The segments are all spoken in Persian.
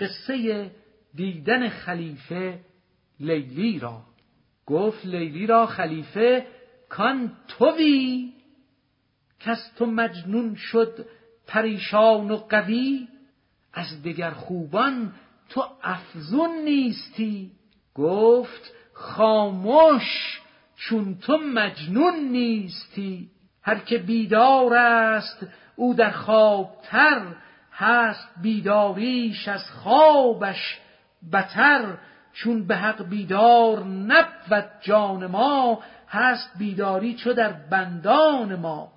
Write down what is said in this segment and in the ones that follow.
قصه دیدن خلیفه لیلی را. گفت لیلی را خلیفه کان توی؟ کس تو مجنون شد پریشان و قوی؟ از دگر خوبان تو افزون نیستی؟ گفت خاموش چون تو مجنون نیستی. هر که بیدار است او در خوابتر هست بیداریش از خوابش بتر چون به حق بیدار نبود جان ما هست بیداری چو در بندان ما.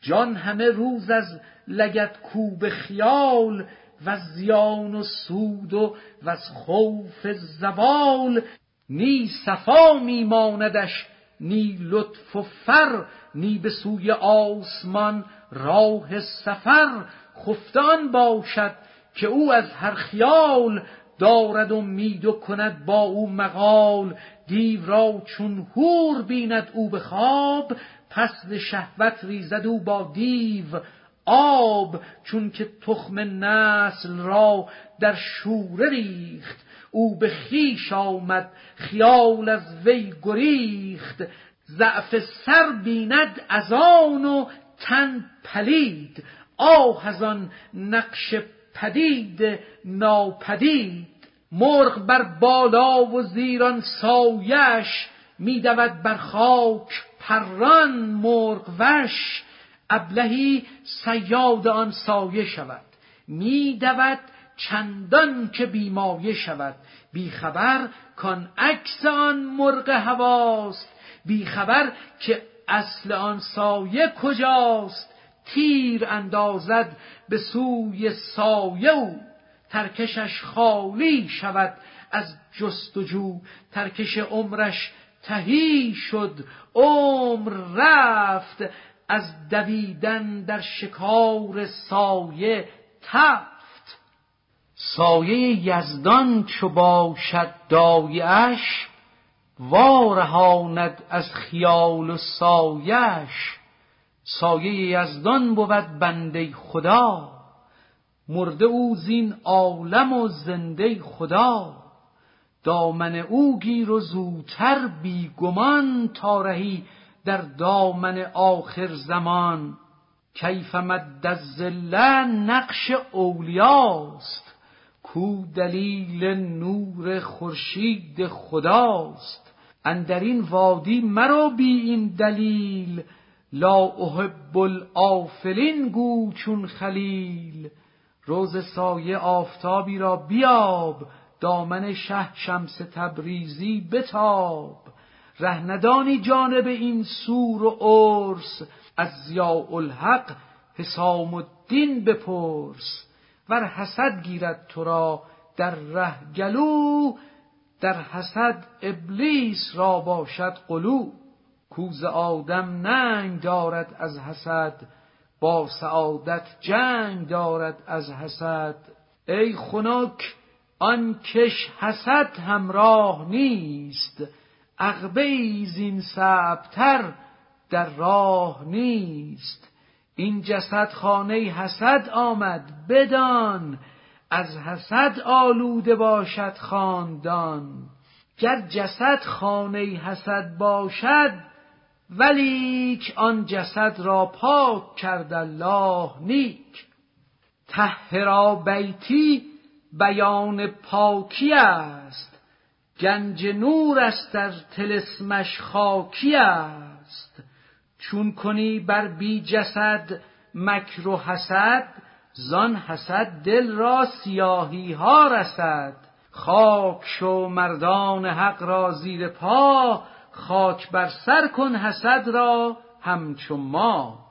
جان همه روز از لگت کوب خیال و زیان و سود و از خوف زوال. نی صفا میماندش نی لطف و فر نی به سوی آسمان راه سفر. خفتان باشد که او از هر خیال دارد و کند با او مقال. دیو را چون هور بیند او به خواب پس ز شهوت ریزد او با دیو آب چون که تخم نسل را در شوره ریخت. او به خیش آمد خیال از وی گریخت. ضعف سر بیند از آن و تن پلید. آه از آن نقش پدید ناپدید. مرغ بر بالا و زیران سایش میدود بر خاک پران مرغ وش. ابلهی سیاد آن سایه شود. میدود چندان که بیمایه شود. بیخبر کان عکس آن مرغ هواست. بیخبر که اصل آن سایه کجاست. تیر اندازد به سوی سایه او ترکشش خالی شود از جستجو ترکش عمرش تهی شد عمر رفت از دویدن در شکار سایه تفت. سایه یزدان چو باشد دایش وارهاند از خیال و سایش. سایه یزدان بود بنده خدا. مرده او زین عالم و زنده خدا. دامن او گیر و زوتر بیگمان تا رهی در دامن آخر زمان. کیف مد الظل نقش اولیاست. کو دلیل نور خورشید خداست. اندر این وادی مرو بی این دلیل. لا احب الافلین گو چون خلیل. روز سایه آفتابی را بیاب دامن شه شمس تبریزی بتاب. رهندانی جانب این سور و عرس از ضیاء الحق حسام الدین بپرس. ور حسد گیرد تو را در ره گلو در حسد ابلیس را باشد قلو کوز آدم ننگ دارد از حسد با سعادت جنگ دارد از حسد. ای خنک آن کش حسد همراه نیست عقبه زین سبتر در راه نیست. این جسد خانه حسد آمد بدان از حسد آلوده باشد خاندان. گر جسد خانه حسد باشد ولیک آن جسد را پاک کرد الله نیک. طهرا بیتی بیان پاکی است. گنج نور است در تلسمش خاکی است. چون کنی بر بی جسد مکر و حسد زان حسد دل را سیاهی ها رسد. خاک شو مردان حق را زیر پا خاک بر سر کن حسد را همچو ما.